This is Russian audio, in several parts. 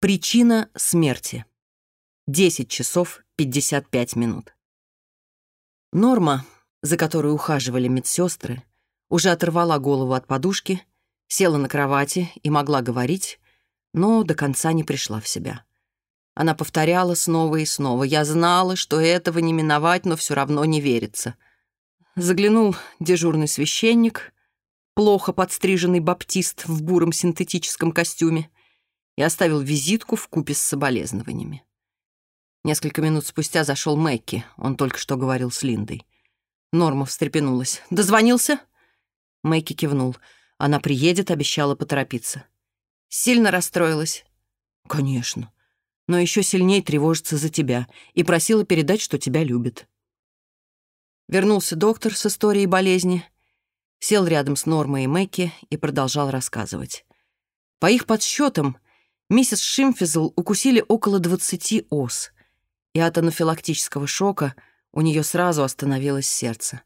Причина смерти. 10 часов 55 минут. Норма, за которой ухаживали медсестры, уже оторвала голову от подушки, села на кровати и могла говорить, но до конца не пришла в себя. Она повторяла снова и снова. Я знала, что этого не миновать, но все равно не верится. Заглянул дежурный священник, плохо подстриженный баптист в буром синтетическом костюме — и оставил визитку в купе с соболезнованиями. Несколько минут спустя зашел Мэкки, он только что говорил с Линдой. Норма встрепенулась. «Дозвонился?» Мэкки кивнул. Она приедет, обещала поторопиться. Сильно расстроилась? «Конечно. Но еще сильнее тревожится за тебя и просила передать, что тебя любит». Вернулся доктор с историей болезни, сел рядом с Нормой и Мэкки и продолжал рассказывать. По их подсчетам, Миссис Шимфизл укусили около 20 ос, и от анафилактического шока у нее сразу остановилось сердце.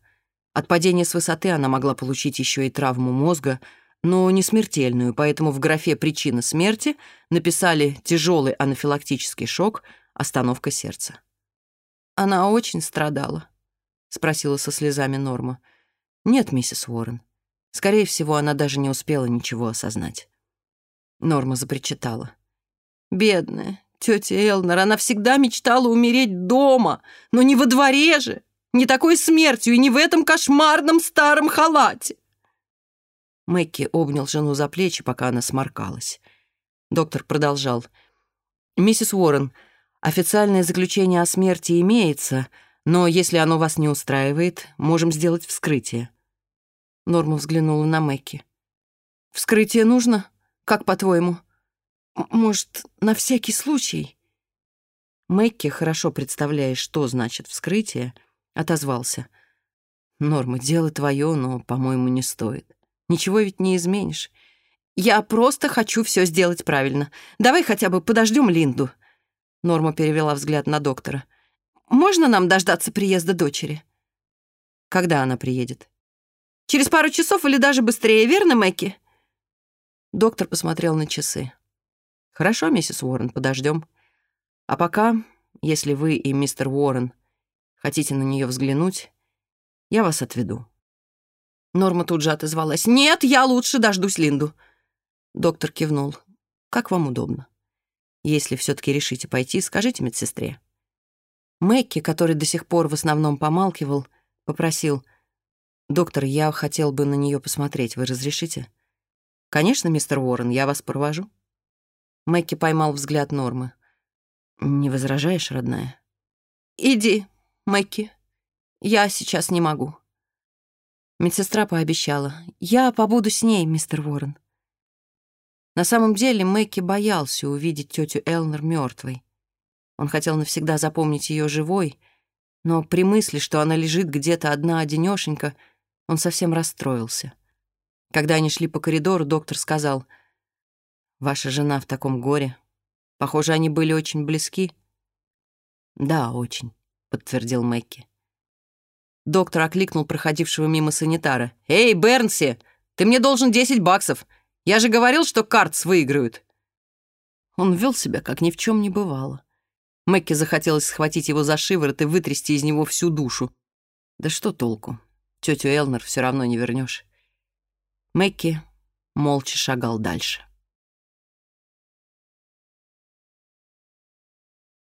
От падения с высоты она могла получить еще и травму мозга, но не смертельную, поэтому в графе «Причина смерти» написали «Тяжелый анафилактический шок, остановка сердца». «Она очень страдала», — спросила со слезами Норма. «Нет, миссис Уоррен. Скорее всего, она даже не успела ничего осознать». Норма запричитала. «Бедная тетя Элнер, она всегда мечтала умереть дома, но не во дворе же, не такой смертью и не в этом кошмарном старом халате». Мэкки обнял жену за плечи, пока она сморкалась. Доктор продолжал. «Миссис Уоррен, официальное заключение о смерти имеется, но если оно вас не устраивает, можем сделать вскрытие». Норма взглянула на Мэкки. «Вскрытие нужно?» Как по-твоему? Может, на всякий случай?» Мэкки, хорошо представляя, что значит вскрытие, отозвался. «Норма, дело твое, но, по-моему, не стоит. Ничего ведь не изменишь. Я просто хочу все сделать правильно. Давай хотя бы подождем Линду». Норма перевела взгляд на доктора. «Можно нам дождаться приезда дочери?» «Когда она приедет?» «Через пару часов или даже быстрее, верно, Мэкки?» Доктор посмотрел на часы. «Хорошо, миссис Уоррен, подождем. А пока, если вы и мистер Уоррен хотите на нее взглянуть, я вас отведу». Норма тут же отозвалась. «Нет, я лучше дождусь Линду». Доктор кивнул. «Как вам удобно. Если все-таки решите пойти, скажите медсестре». Мэкки, который до сих пор в основном помалкивал, попросил. «Доктор, я хотел бы на нее посмотреть. Вы разрешите?» «Конечно, мистер Уоррен, я вас провожу». Мэкки поймал взгляд Нормы. «Не возражаешь, родная?» «Иди, Мэкки. Я сейчас не могу». Медсестра пообещала. «Я побуду с ней, мистер Уоррен». На самом деле Мэкки боялся увидеть тетю Элнер мертвой. Он хотел навсегда запомнить ее живой, но при мысли, что она лежит где-то одна-одинешенька, он совсем расстроился. Когда они шли по коридору, доктор сказал, «Ваша жена в таком горе. Похоже, они были очень близки». «Да, очень», — подтвердил Мэкки. Доктор окликнул проходившего мимо санитара. «Эй, Бернси, ты мне должен 10 баксов. Я же говорил, что картс выиграют». Он вел себя, как ни в чем не бывало. Мэкки захотелось схватить его за шиворот и вытрясти из него всю душу. Да что толку? Тетю Элнер все равно не вернешь. Мэкки молча шагал дальше.